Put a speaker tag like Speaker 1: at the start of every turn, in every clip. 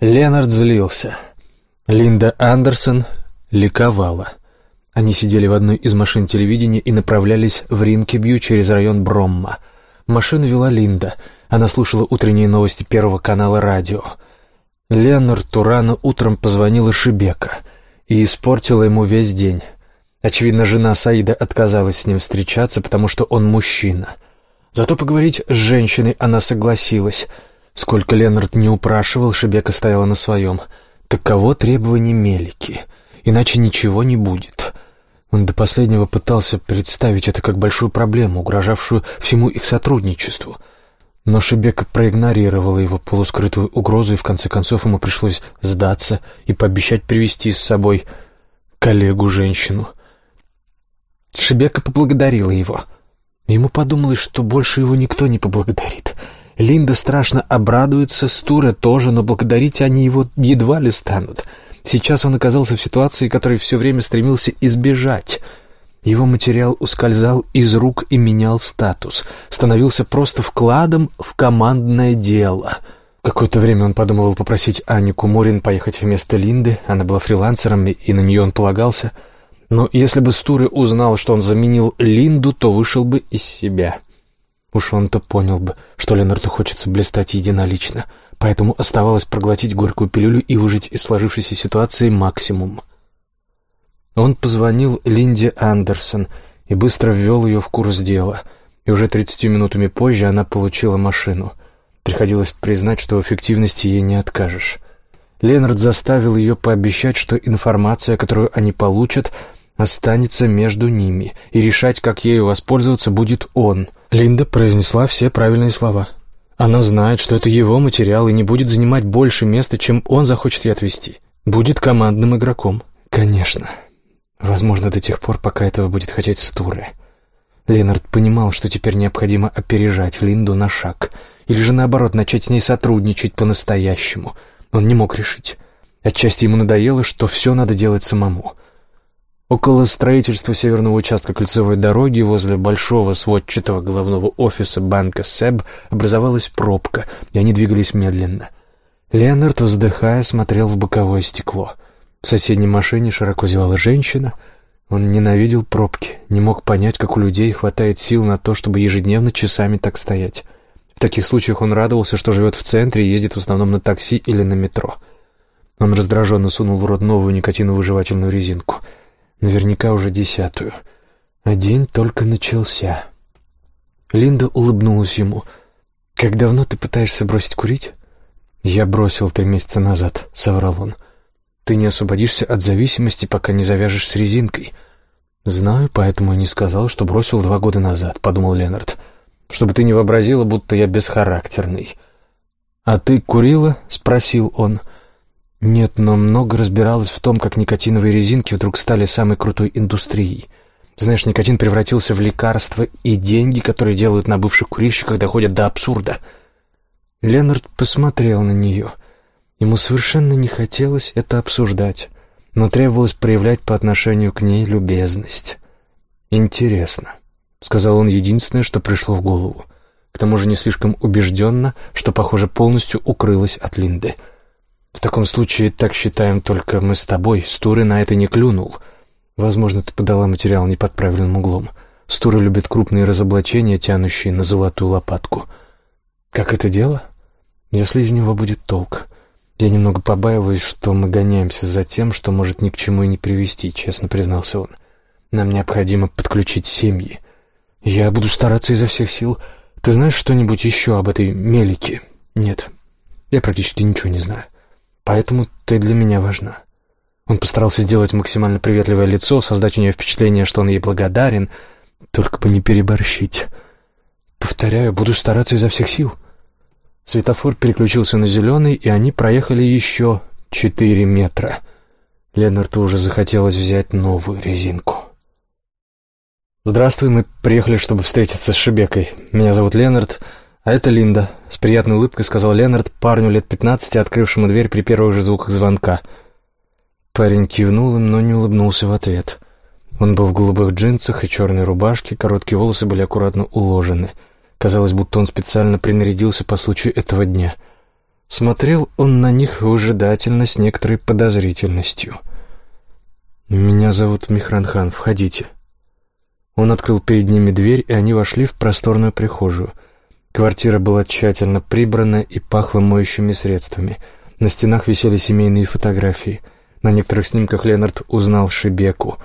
Speaker 1: Ленард злился. Линда Андерсон ликовала. Они сидели в одной из машин телевидения и направлялись в Ринкебью через район Бромма. Машину вела Линда. Она слушала утренние новости Первого канала радио. Ленарту рано утром позвонила Шибека и испортила ему весь день. Очевидно, жена Саида отказалась с ним встречаться, потому что он мужчина. Зато поговорить с женщиной она согласилась. Сколько Ленард не упрашивал, Шибека стояла на своем. Таково требование Мелики. Иначе ничего не будет. Он до последнего пытался представить это как большую проблему, угрожавшую всему их сотрудничеству. Но Шебека проигнорировала его полускрытую угрозу, и в конце концов ему пришлось сдаться и пообещать привести с собой коллегу-женщину. Шебека поблагодарила его. Ему подумалось, что больше его никто не поблагодарит. Линда страшно обрадуется, Стура тоже, но благодарить они его едва ли станут — Сейчас он оказался в ситуации, которой все время стремился избежать. Его материал ускользал из рук и менял статус, становился просто вкладом в командное дело. Какое-то время он подумывал попросить Анику Мурин поехать вместо Линды, она была фрилансером, и на нее он полагался. Но если бы Стуры узнал, что он заменил Линду, то вышел бы из себя. Уж он-то понял бы, что Ленарту хочется блистать единолично — поэтому оставалось проглотить горькую пилюлю и выжить из сложившейся ситуации максимум. Он позвонил Линде Андерсон и быстро ввел ее в курс дела, и уже тридцатью минутами позже она получила машину. Приходилось признать, что в эффективности ей не откажешь. Ленард заставил ее пообещать, что информация, которую они получат, останется между ними, и решать, как ею воспользоваться, будет он. Линда произнесла все правильные слова. Она знает, что это его материал и не будет занимать больше места, чем он захочет ей отвести. Будет командным игроком. Конечно. Возможно, до тех пор, пока этого будет хотеть Стуры. Ленард понимал, что теперь необходимо опережать Линду на шаг. Или же, наоборот, начать с ней сотрудничать по-настоящему. Он не мог решить. Отчасти ему надоело, что все надо делать самому — Около строительства северного участка кольцевой дороги возле большого сводчатого головного офиса банка СЭБ образовалась пробка, и они двигались медленно. Леонард, вздыхая, смотрел в боковое стекло. В соседней машине широко зевала женщина. Он ненавидел пробки, не мог понять, как у людей хватает сил на то, чтобы ежедневно часами так стоять. В таких случаях он радовался, что живет в центре и ездит в основном на такси или на метро. Он раздраженно сунул в рот новую никотиновую жевательную резинку — Наверняка уже десятую. А день только начался. Линда улыбнулась ему. «Как давно ты пытаешься бросить курить?» «Я бросил три месяца назад», — соврал он. «Ты не освободишься от зависимости, пока не завяжешь с резинкой». «Знаю, поэтому и не сказал, что бросил два года назад», — подумал Ленард. «Чтобы ты не вообразила, будто я бесхарактерный». «А ты курила?» — спросил он. Нет, но много разбиралась в том, как никотиновые резинки вдруг стали самой крутой индустрией. Знаешь, никотин превратился в лекарство и деньги, которые делают на бывших курильщиках, доходят до абсурда. Ленард посмотрел на нее. Ему совершенно не хотелось это обсуждать, но требовалось проявлять по отношению к ней любезность. «Интересно», — сказал он единственное, что пришло в голову. К тому же не слишком убежденно, что, похоже, полностью укрылась от Линды — в таком случае так считаем только мы с тобой. Стуры на это не клюнул. Возможно, ты подала материал не под правильным углом. Стуры любят крупные разоблачения, тянущие на золотую лопатку. Как это дело? Если из него будет толк. Я немного побаиваюсь, что мы гоняемся за тем, что может ни к чему и не привести, честно признался он. Нам необходимо подключить семьи. Я буду стараться изо всех сил. Ты знаешь что-нибудь еще об этой Мелике? Нет, я практически ничего не знаю. Поэтому ты для меня важна». Он постарался сделать максимально приветливое лицо, создать у нее впечатление, что он ей благодарен, только бы не переборщить. «Повторяю, буду стараться изо всех сил». Светофор переключился на зеленый, и они проехали еще четыре метра. Ленарту уже захотелось взять новую резинку. «Здравствуй, мы приехали, чтобы встретиться с Шебекой. Меня зовут Ленард. «А это Линда», — с приятной улыбкой сказал Ленард парню лет пятнадцати, открывшему дверь при первых же звуках звонка. Парень кивнул им, но не улыбнулся в ответ. Он был в голубых джинсах и черной рубашке, короткие волосы были аккуратно уложены. Казалось, будто он специально принарядился по случаю этого дня. Смотрел он на них выжидательно, с некоторой подозрительностью. «Меня зовут Михранхан, входите». Он открыл перед ними дверь, и они вошли в просторную прихожую. Квартира была тщательно прибрана и пахла моющими средствами. На стенах висели семейные фотографии. На некоторых снимках Ленард узнал Шибеку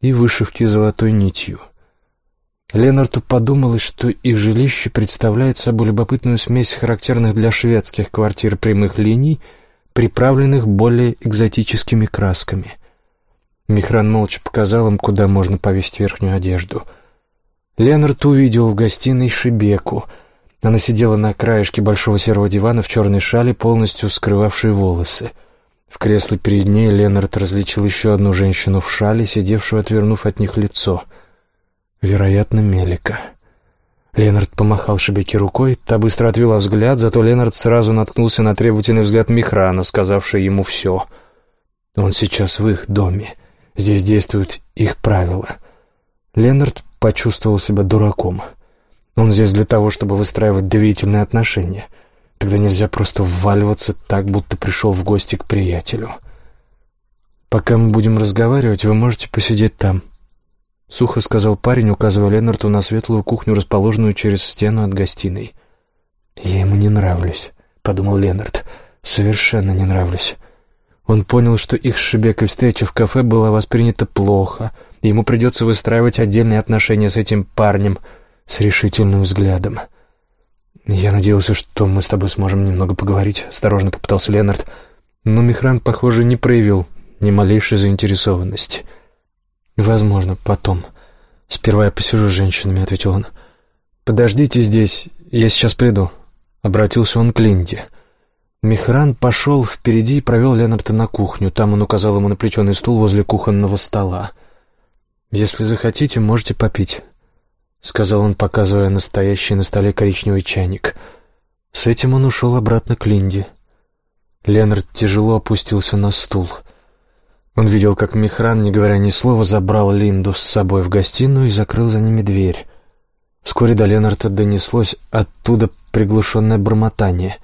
Speaker 1: и вышивки золотой нитью — Ленарту подумалось, что их жилище представляет собой любопытную смесь характерных для шведских квартир прямых линий, приправленных более экзотическими красками. Михран молча показал им, куда можно повесить верхнюю одежду. Ленард увидел в гостиной Шибеку. Она сидела на краешке большого серого дивана в черной шале, полностью скрывавшей волосы. В кресле перед ней Ленард различил еще одну женщину в шале, сидевшую, отвернув от них лицо — Вероятно, Мелика. Ленард помахал Шебеке рукой, та быстро отвела взгляд, зато Ленард сразу наткнулся на требовательный взгляд Михрана, сказавший ему все. Он сейчас в их доме. Здесь действуют их правила. Ленард почувствовал себя дураком. Он здесь для того, чтобы выстраивать доверительные отношения. Тогда нельзя просто вваливаться так, будто пришел в гости к приятелю. «Пока мы будем разговаривать, вы можете посидеть там», — сухо сказал парень, указывая Ленарту на светлую кухню, расположенную через стену от гостиной. «Я ему не нравлюсь», — подумал Ленард. «Совершенно не нравлюсь». Он понял, что их с Шебекой встреча в кафе была воспринята плохо, и ему придется выстраивать отдельные отношения с этим парнем с решительным взглядом. «Я надеялся, что мы с тобой сможем немного поговорить», — осторожно попытался Ленард. Но Михран, похоже, не проявил ни малейшей заинтересованности. «Возможно, потом. Сперва я посижу с женщинами», — ответил он. «Подождите здесь, я сейчас приду», — обратился он к Линде. Михран пошел впереди и провел Ленарта на кухню. Там он указал ему на плетеный стул возле кухонного стола. «Если захотите, можете попить», — сказал он, показывая настоящий на столе коричневый чайник. С этим он ушел обратно к Линде. Ленард тяжело опустился на стул — он видел, как Михран, не говоря ни слова, забрал Линду с собой в гостиную и закрыл за ними дверь. Вскоре до Ленарта донеслось оттуда приглушенное бормотание.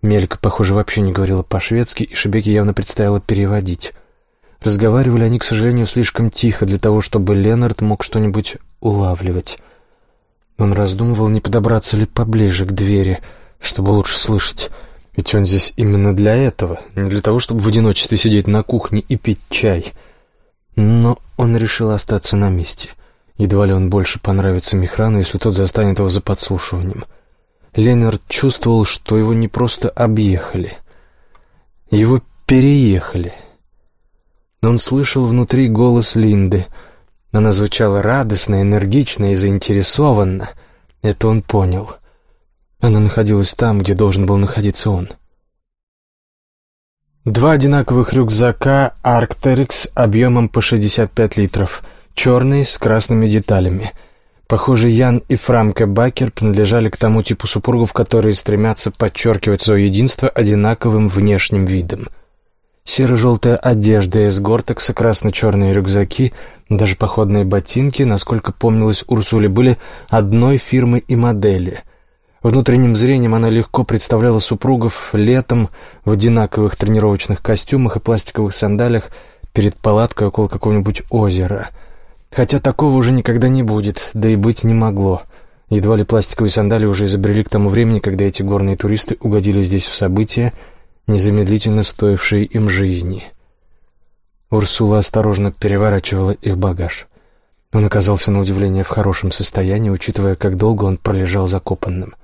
Speaker 1: Мелька, похоже, вообще не говорила по-шведски, и Шебеке явно предстояло переводить. Разговаривали они, к сожалению, слишком тихо для того, чтобы Ленард мог что-нибудь улавливать. Он раздумывал, не подобраться ли поближе к двери, чтобы лучше слышать. Ведь он здесь именно для этого, не для того, чтобы в одиночестве сидеть на кухне и пить чай. Но он решил остаться на месте. Едва ли он больше понравится Михрану, если тот застанет его за подслушиванием. Ленард чувствовал, что его не просто объехали. Его переехали. Он слышал внутри голос Линды. Она звучала радостно, энергично и заинтересованно. Это он понял. Она находилась там, где должен был находиться он. Два одинаковых рюкзака «Арктерикс» объемом по 65 литров, черные с красными деталями. Похоже, Ян и Фрамке Бакер принадлежали к тому типу супругов, которые стремятся подчеркивать свое единство одинаковым внешним видом. Серо-желтая одежда из гортекса, красно-черные рюкзаки, даже походные ботинки, насколько помнилось Урсуле, были одной фирмы и модели — Внутренним зрением она легко представляла супругов летом в одинаковых тренировочных костюмах и пластиковых сандалиях перед палаткой около какого-нибудь озера. Хотя такого уже никогда не будет, да и быть не могло. Едва ли пластиковые сандали уже изобрели к тому времени, когда эти горные туристы угодили здесь в события, незамедлительно стоившие им жизни. Урсула осторожно переворачивала их багаж. Он оказался на удивление в хорошем состоянии, учитывая, как долго он пролежал закопанным.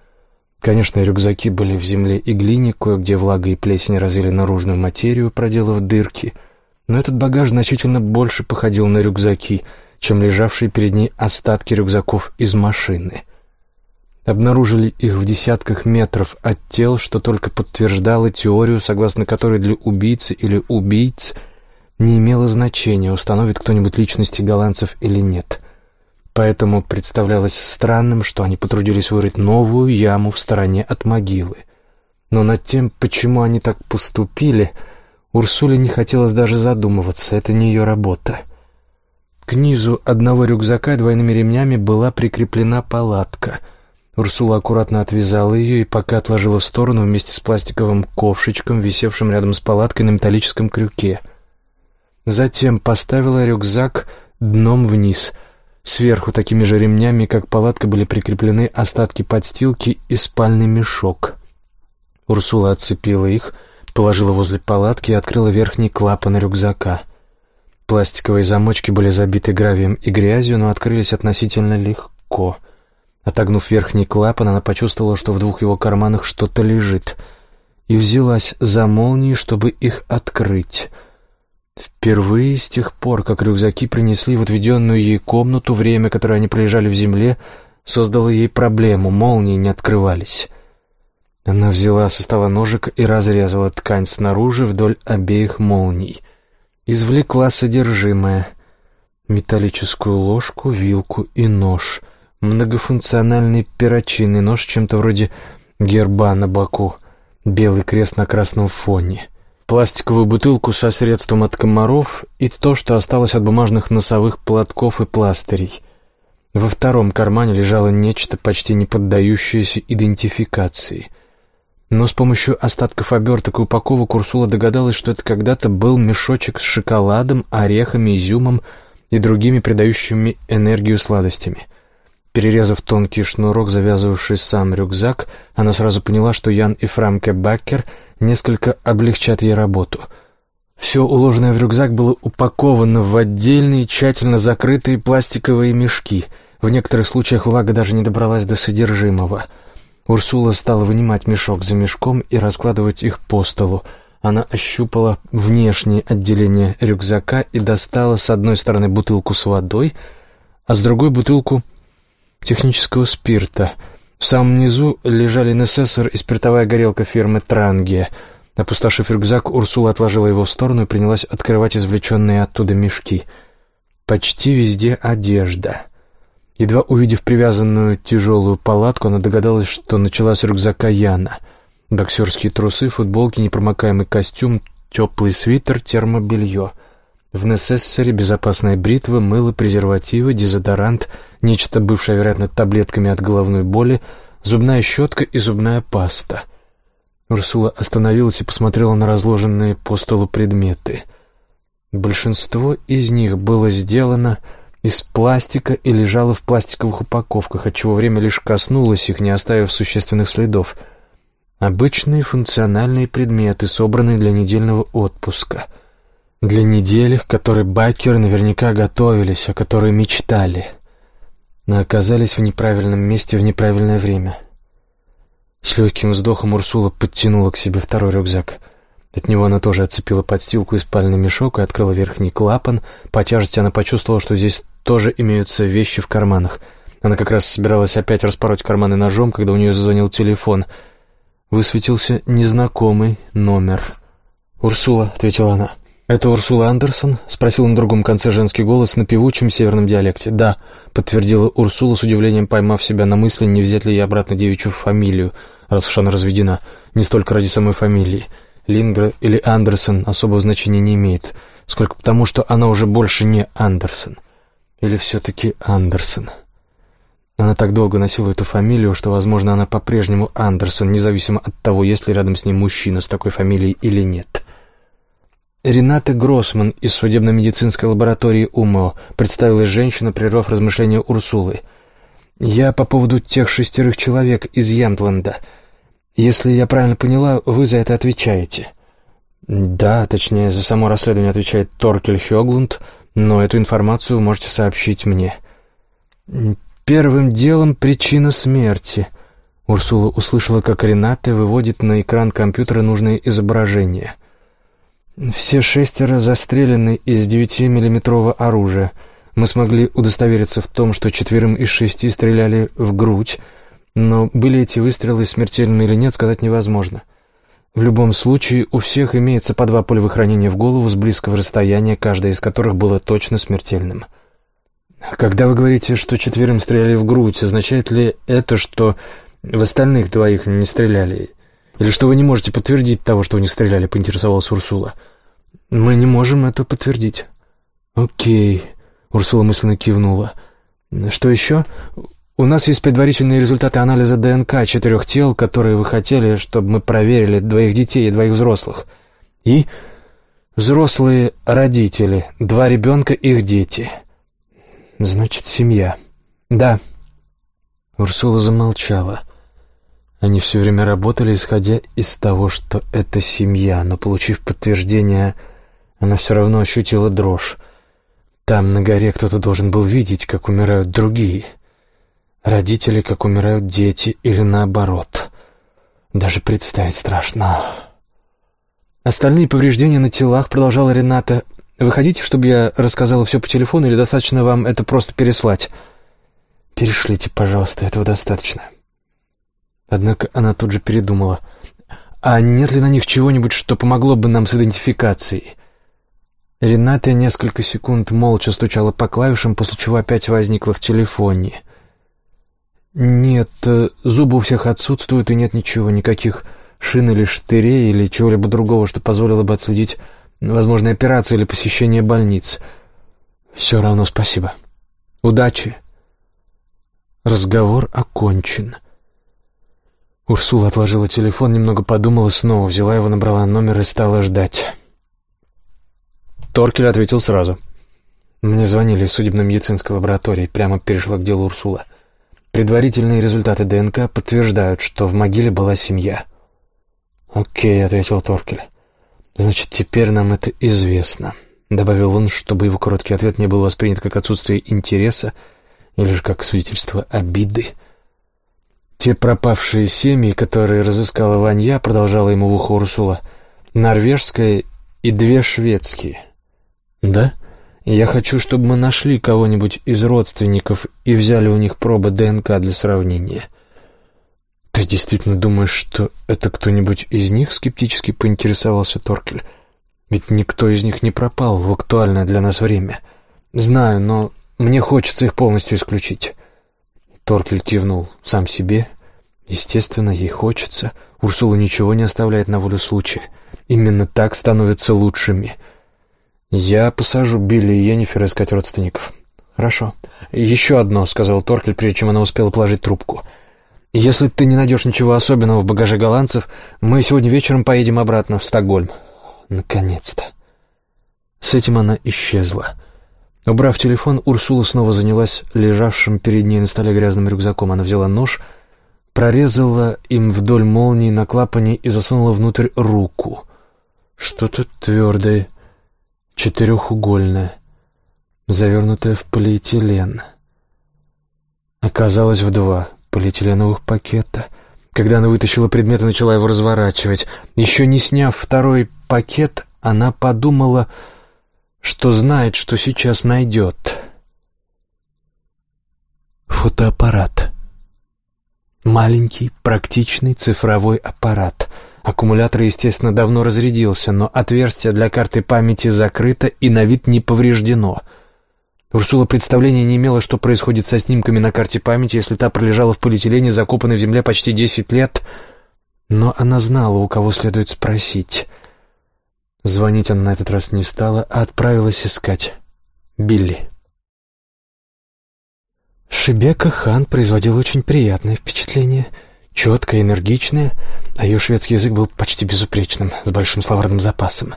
Speaker 1: Конечно, рюкзаки были в земле и глине, кое-где влага и плесень развили наружную материю, проделав дырки, но этот багаж значительно больше походил на рюкзаки, чем лежавшие перед ней остатки рюкзаков из машины. Обнаружили их в десятках метров от тел, что только подтверждало теорию, согласно которой для убийцы или убийц не имело значения, установит кто-нибудь личности голландцев или нет — Поэтому представлялось странным, что они потрудились вырыть новую яму в стороне от могилы. Но над тем, почему они так поступили, Урсуле не хотелось даже задумываться, это не ее работа. К низу одного рюкзака двойными ремнями была прикреплена палатка. Урсула аккуратно отвязала ее и пока отложила в сторону вместе с пластиковым ковшичком, висевшим рядом с палаткой на металлическом крюке. Затем поставила рюкзак дном вниз. Сверху такими же ремнями, как палатка, были прикреплены остатки подстилки и спальный мешок. Урсула отцепила их, положила возле палатки и открыла верхний клапан рюкзака. Пластиковые замочки были забиты гравием и грязью, но открылись относительно легко — Отогнув верхний клапан, она почувствовала, что в двух его карманах что-то лежит, и взялась за молнии, чтобы их открыть. Впервые с тех пор, как рюкзаки принесли в отведенную ей комнату, время, которое они пролежали в земле, создало ей проблему, молнии не открывались. Она взяла со стола ножик и разрезала ткань снаружи вдоль обеих молний. Извлекла содержимое — металлическую ложку, вилку и нож — многофункциональный перочинный нож, чем-то вроде герба на боку, белый крест на красном фоне, пластиковую бутылку со средством от комаров и то, что осталось от бумажных носовых платков и пластырей. Во втором кармане лежало нечто, почти не поддающееся идентификации. Но с помощью остатков оберток и упаковок Урсула догадалась, что это когда-то был мешочек с шоколадом, орехами, изюмом и другими придающими энергию сладостями — Перерезав тонкий шнурок, завязывавший сам рюкзак, она сразу поняла, что Ян и Фрамке Баккер несколько облегчат ей работу. Все уложенное в рюкзак было упаковано в отдельные, тщательно закрытые пластиковые мешки. В некоторых случаях влага даже не добралась до содержимого. Урсула стала вынимать мешок за мешком и раскладывать их по столу. Она ощупала внешнее отделение рюкзака и достала с одной стороны бутылку с водой, а с другой бутылку технического спирта. В самом низу лежали НССР и спиртовая горелка фирмы «Трангия». Опустошив рюкзак, Урсула отложила его в сторону и принялась открывать извлеченные оттуда мешки. Почти везде одежда. Едва увидев привязанную тяжелую палатку, она догадалась, что начала с рюкзака Яна. Боксерские трусы, футболки, непромокаемый костюм, теплый свитер, термобелье — в Несессоре безопасная бритва, мыло, презервативы, дезодорант, нечто бывшее, вероятно, таблетками от головной боли, зубная щетка и зубная паста. Урсула остановилась и посмотрела на разложенные по столу предметы. Большинство из них было сделано из пластика и лежало в пластиковых упаковках, отчего время лишь коснулось их, не оставив существенных следов. Обычные функциональные предметы, собранные для недельного отпуска — для недели, к которой байкеры наверняка готовились, о которой мечтали, но оказались в неправильном месте в неправильное время. С легким вздохом Урсула подтянула к себе второй рюкзак. От него она тоже отцепила подстилку и спальный мешок и открыла верхний клапан. По тяжести она почувствовала, что здесь тоже имеются вещи в карманах. Она как раз собиралась опять распороть карманы ножом, когда у нее зазвонил телефон. Высветился незнакомый номер. «Урсула», — ответила она, — «Это Урсула Андерсон?» — спросил на другом конце женский голос на певучем северном диалекте. «Да», — подтвердила Урсула с удивлением, поймав себя на мысли, не взять ли ей обратно девичью фамилию, раз уж она разведена. Не столько ради самой фамилии. Лингра или Андерсон особого значения не имеет, сколько потому, что она уже больше не Андерсон. Или все-таки Андерсон. Она так долго носила эту фамилию, что, возможно, она по-прежнему Андерсон, независимо от того, есть ли рядом с ней мужчина с такой фамилией или нет. Рената Гроссман из судебно-медицинской лаборатории УМО представилась женщина, прервав размышления Урсулы. «Я по поводу тех шестерых человек из Ямтланда. Если я правильно поняла, вы за это отвечаете». «Да, точнее, за само расследование отвечает Торкель Хёглунд, но эту информацию можете сообщить мне». «Первым делом причина смерти». Урсула услышала, как Рената выводит на экран компьютера нужное изображение – все шестеро застрелены из 9-миллиметрового оружия. Мы смогли удостовериться в том, что четверым из шести стреляли в грудь, но были эти выстрелы смертельными или нет, сказать невозможно. В любом случае, у всех имеется по два пулевых ранения в голову с близкого расстояния, каждое из которых было точно смертельным. Когда вы говорите, что четверым стреляли в грудь, означает ли это, что в остальных двоих не стреляли? Или что вы не можете подтвердить того, что они стреляли, поинтересовалась Урсула. Мы не можем это подтвердить. Окей, Урсула мысленно кивнула. Что еще? У нас есть предварительные результаты анализа ДНК четырех тел, которые вы хотели, чтобы мы проверили двоих детей и двоих взрослых. И взрослые родители, два ребенка, их дети. Значит, семья. Да. Урсула замолчала. Они все время работали, исходя из того, что это семья, но, получив подтверждение, она все равно ощутила дрожь. Там, на горе, кто-то должен был видеть, как умирают другие — Родители, как умирают дети, или наоборот. Даже представить страшно. Остальные повреждения на телах, продолжала Рената. Вы хотите, чтобы я рассказала все по телефону, или достаточно вам это просто переслать? Перешлите, пожалуйста, этого достаточно. Однако она тут же передумала. А нет ли на них чего-нибудь, что помогло бы нам с идентификацией? Рената несколько секунд молча стучала по клавишам, после чего опять возникла в телефоне — «Нет, э, зубы у всех отсутствуют, и нет ничего, никаких шин или штырей или чего-либо другого, что позволило бы отследить возможные операции или посещение больниц. Все равно спасибо. Удачи!» Разговор окончен. Урсула отложила телефон, немного подумала, снова взяла его, набрала номер и стала ждать. Торкель ответил сразу. «Мне звонили из судебно-медицинской лаборатории», прямо перешла к делу Урсула. Предварительные результаты ДНК подтверждают, что в могиле была семья. «Окей», — ответил Торкель. «Значит, теперь нам это известно», — добавил он, чтобы его короткий ответ не был воспринят как отсутствие интереса или же как свидетельство обиды. «Те пропавшие семьи, которые разыскала Ванья», — продолжала ему в ухо Урсула, — «норвежская и две шведские». «Да?» Я хочу, чтобы мы нашли кого-нибудь из родственников и взяли у них пробы ДНК для сравнения. Ты действительно думаешь, что это кто-нибудь из них? Скептически поинтересовался Торкель. Ведь никто из них не пропал в актуальное для нас время. Знаю, но мне хочется их полностью исключить. Торкель кивнул сам себе. Естественно, ей хочется. Урсула ничего не оставляет на волю случая. Именно так становятся лучшими — «Я посажу Билли и Йеннифер искать родственников». «Хорошо. Еще одно», — сказал Торкель, прежде чем она успела положить трубку. «Если ты не найдешь ничего особенного в багаже голландцев, мы сегодня вечером поедем обратно в Стокгольм». «Наконец-то». С этим она исчезла. Убрав телефон, Урсула снова занялась лежавшим перед ней на столе грязным рюкзаком. Она взяла нож, прорезала им вдоль молнии на клапане и засунула внутрь руку. Что-то твердое четырехугольная, завернутая в полиэтилен. Оказалось в два полиэтиленовых пакета. Когда она вытащила предмет и начала его разворачивать, еще не сняв второй пакет, она подумала, что знает, что сейчас найдет. Фотоаппарат. Маленький, практичный цифровой аппарат — Аккумулятор, естественно, давно разрядился, но отверстие для карты памяти закрыто и на вид не повреждено. Урсула представления не имела, что происходит со снимками на карте памяти, если та пролежала в полиэтилене, закопанной в земле почти десять лет. Но она знала, у кого следует спросить. Звонить она на этот раз не стала, а отправилась искать Билли. Шебека Хан производил очень приятное впечатление — четкая, энергичная, а ее шведский язык был почти безупречным, с большим словарным запасом.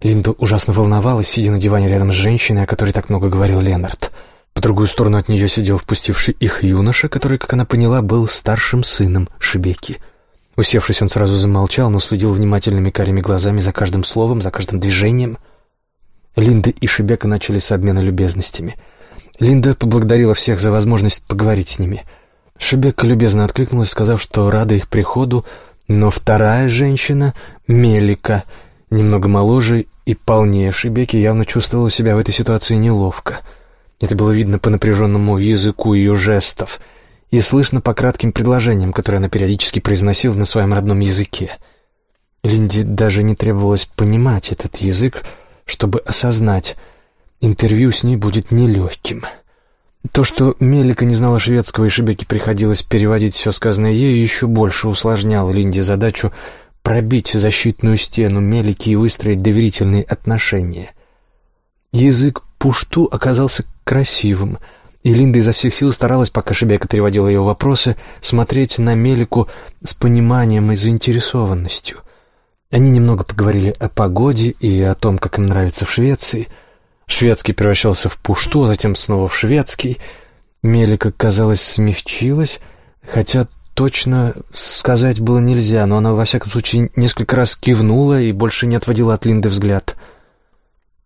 Speaker 1: Линда ужасно волновалась, сидя на диване рядом с женщиной, о которой так много говорил Ленард. По другую сторону от нее сидел впустивший их юноша, который, как она поняла, был старшим сыном Шебеки. Усевшись, он сразу замолчал, но следил внимательными карими глазами за каждым словом, за каждым движением. Линда и Шебека начали с обмена любезностями. Линда поблагодарила всех за возможность поговорить с ними — Шебека любезно откликнулась, сказав, что рада их приходу, но вторая женщина, Мелика, немного моложе и полнее Шебеки, явно чувствовала себя в этой ситуации неловко. Это было видно по напряженному языку ее жестов и слышно по кратким предложениям, которые она периодически произносила на своем родном языке. Линде даже не требовалось понимать этот язык, чтобы осознать, интервью с ней будет нелегким. — то, что Мелика не знала шведского и Шебеке приходилось переводить все сказанное ею, еще больше усложняло Линде задачу пробить защитную стену Мелики и выстроить доверительные отношения. Язык пушту оказался красивым, И Линда изо всех сил старалась, пока Шебека переводила ее вопросы, смотреть на Мелику с пониманием и заинтересованностью. Они немного поговорили о погоде и о том, как им нравится в Швеции. Шведский превращался в пушту, а затем снова в шведский. Мелика, казалось, смягчилась, хотя точно сказать было нельзя, но она, во всяком случае, несколько раз кивнула и больше не отводила от Линды взгляд.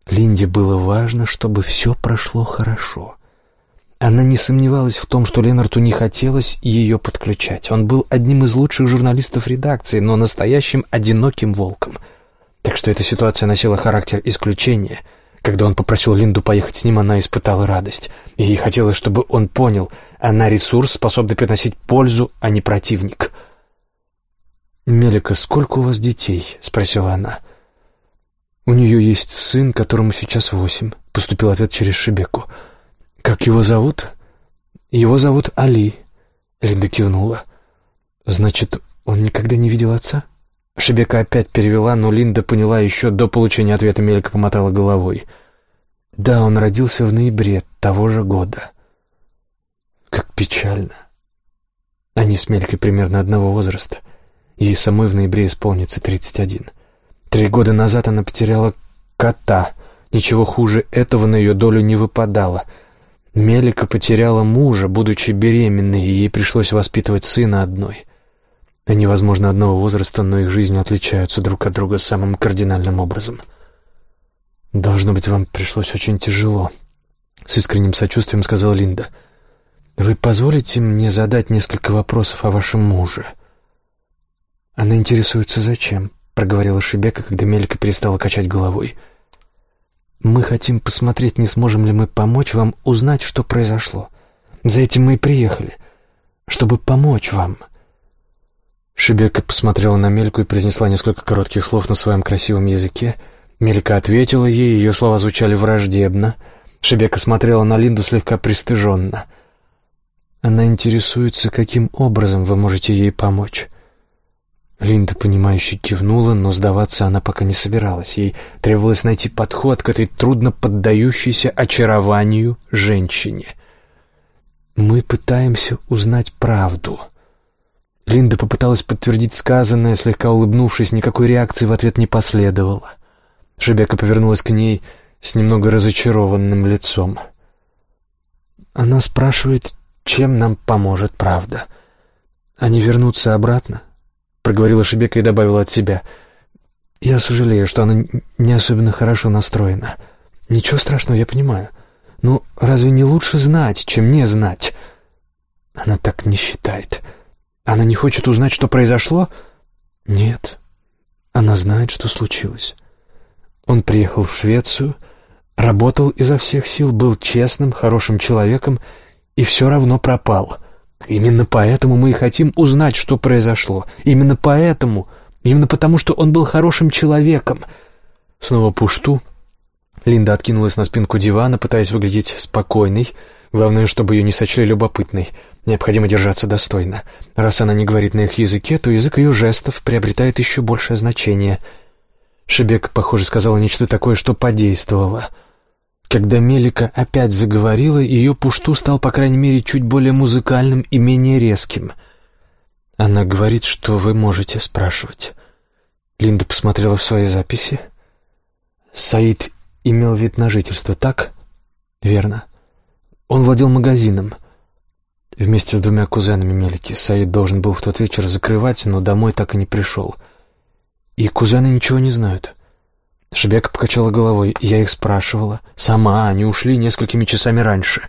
Speaker 1: Линде было важно, чтобы все прошло хорошо — она не сомневалась в том, что Ленарту не хотелось ее подключать. Он был одним из лучших журналистов редакции, но настоящим одиноким волком. Так что эта ситуация носила характер исключения. Когда он попросил Линду поехать с ним, она испытала радость. И ей хотелось, чтобы он понял, она ресурс, способный приносить пользу, а не противник. «Мелика, сколько у вас детей?» — спросила она. «У нее есть сын, которому сейчас восемь», — поступил ответ через Шебеку. «Шебеку». «Как его зовут?» «Его зовут Али», — Линда кивнула. «Значит, он никогда не видел отца?» Шебека опять перевела, но Линда поняла еще до получения ответа, Мелька помотала головой. «Да, он родился в ноябре того же года». «Как печально». Они с Мелькой примерно одного возраста. Ей самой в ноябре исполнится тридцать один. Три года назад она потеряла кота. Ничего хуже этого на ее долю не выпадало — Мелика потеряла мужа, будучи беременной, и ей пришлось воспитывать сына одной. Они, возможно, одного возраста, но их жизни отличаются друг от друга самым кардинальным образом. «Должно быть, вам пришлось очень тяжело», — с искренним сочувствием сказала Линда. «Вы позволите мне задать несколько вопросов о вашем муже?» «Она интересуется, зачем?» — проговорила Шебека, когда Мелика перестала качать головой. «Я мы хотим посмотреть, не сможем ли мы помочь вам узнать, что произошло. За этим мы и приехали, чтобы помочь вам». Шебека посмотрела на Мельку и произнесла несколько коротких слов на своем красивом языке. Мелька ответила ей, ее слова звучали враждебно. Шебека смотрела на Линду слегка пристыженно. «Она интересуется, каким образом вы можете ей помочь». Линда, понимающе кивнула, но сдаваться она пока не собиралась. Ей требовалось найти подход к этой трудно поддающейся очарованию женщине. «Мы пытаемся узнать правду». Линда попыталась подтвердить сказанное, слегка улыбнувшись, никакой реакции в ответ не последовало. Шебека повернулась к ней с немного разочарованным лицом. «Она спрашивает, чем нам поможет правда. Они вернутся обратно?» Проговорила Шебека и добавила от себя. «Я сожалею, что она не особенно хорошо настроена. Ничего страшного, я понимаю. Но разве не лучше знать, чем не знать?» Она так не считает. Она не хочет узнать, что произошло? Нет. Она знает, что случилось. Он приехал в Швецию, работал изо всех сил, был честным, хорошим человеком и все равно пропал. Именно поэтому мы и хотим узнать, что произошло. Именно поэтому, именно потому, что он был хорошим человеком. Снова пушту. Линда откинулась на спинку дивана, пытаясь выглядеть спокойной. Главное, чтобы ее не сочли любопытной. Необходимо держаться достойно. Раз она не говорит на их языке, то язык ее жестов приобретает еще большее значение. Шебек, похоже, сказала нечто такое, что подействовало — когда Мелика опять заговорила, ее пушту стал, по крайней мере, чуть более музыкальным и менее резким. Она говорит, что вы можете спрашивать. Линда посмотрела в свои записи. Саид имел вид на жительство, так? Верно. Он владел магазином. Вместе с двумя кузенами Мелики. Саид должен был в тот вечер закрывать, но домой так и не пришел. И кузены ничего не знают. Шебека покачала головой. Я их спрашивала. Сама, они ушли несколькими часами раньше.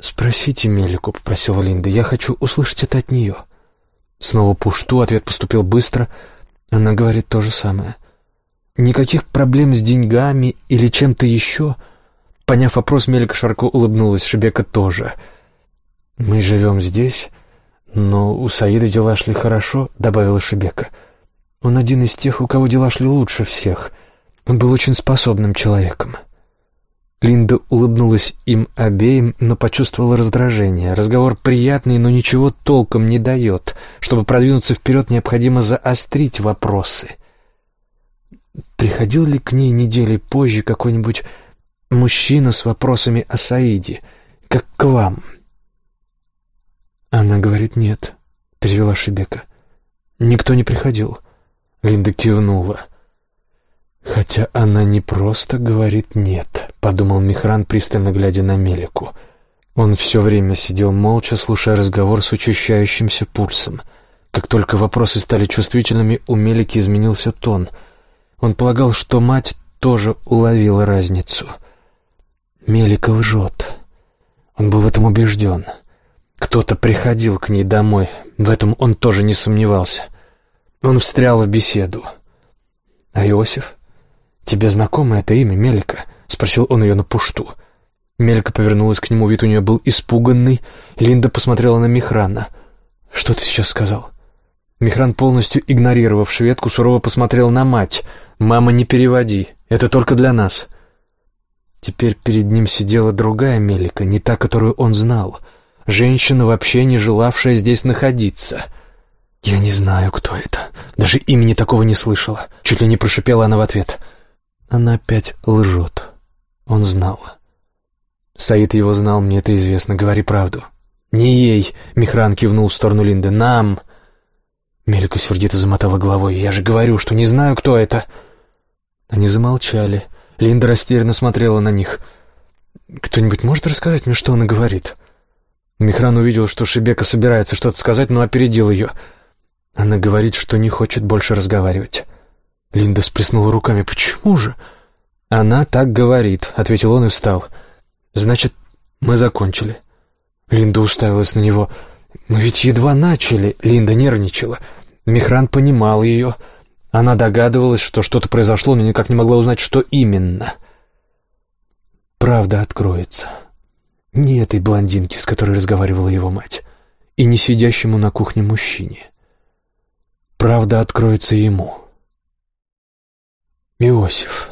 Speaker 1: «Спросите Мелику», — попросила Линда. «Я хочу услышать это от нее». Снова пушту, ответ поступил быстро. Она говорит то же самое. «Никаких проблем с деньгами или чем-то еще?» Поняв вопрос, Мелика широко улыбнулась. Шебека тоже. «Мы живем здесь, но у Саида дела шли хорошо», — добавила Шебека. «Он один из тех, у кого дела шли лучше всех». Он был очень способным человеком. Линда улыбнулась им обеим, но почувствовала раздражение. Разговор приятный, но ничего толком не дает. Чтобы продвинуться вперед, необходимо заострить вопросы. Приходил ли к ней недели позже какой-нибудь мужчина с вопросами о Саиде? как к вам». Она говорит «нет», — перевела Шебека. «Никто не приходил». Линда кивнула. «Хотя она не просто говорит «нет», — подумал Михран, пристально глядя на Мелику. Он все время сидел молча, слушая разговор с учащающимся пульсом. Как только вопросы стали чувствительными, у Мелики изменился тон. Он полагал, что мать тоже уловила разницу. Мелика лжет. Он был в этом убежден. Кто-то приходил к ней домой, в этом он тоже не сомневался. Он встрял в беседу. «А Иосиф?» «Тебе знакомо это имя, Мелика?» — спросил он ее на пушту. Мелька повернулась к нему, вид у нее был испуганный. Линда посмотрела на Михрана. «Что ты сейчас сказал?» Михран, полностью игнорировав шведку, сурово посмотрел на мать. «Мама, не переводи, это только для нас». Теперь перед ним сидела другая Мелика, не та, которую он знал. Женщина, вообще не желавшая здесь находиться. «Я не знаю, кто это. Даже имени такого не слышала». Чуть ли не прошипела она в ответ. Она опять лжет. Он знал. Саид его знал, мне это известно, говори правду. «Не ей!» — Михран кивнул в сторону Линды. «Нам!» Мелька сердито замотала головой. «Я же говорю, что не знаю, кто это!» Они замолчали. Линда растерянно смотрела на них. «Кто-нибудь может рассказать мне, что она говорит?» Михран увидел, что Шебека собирается что-то сказать, но опередил ее. Она говорит, что не хочет больше разговаривать. Линда сплеснула руками. «Почему же?» «Она так говорит», — ответил он и встал. «Значит, мы закончили». Линда уставилась на него. «Мы ведь едва начали». Линда нервничала. Михран понимал ее. Она догадывалась, что что-то произошло, но никак не могла узнать, что именно. Правда откроется. Не этой блондинке, с которой разговаривала его мать, и не сидящему на кухне мужчине. Правда откроется ему. Иосиф.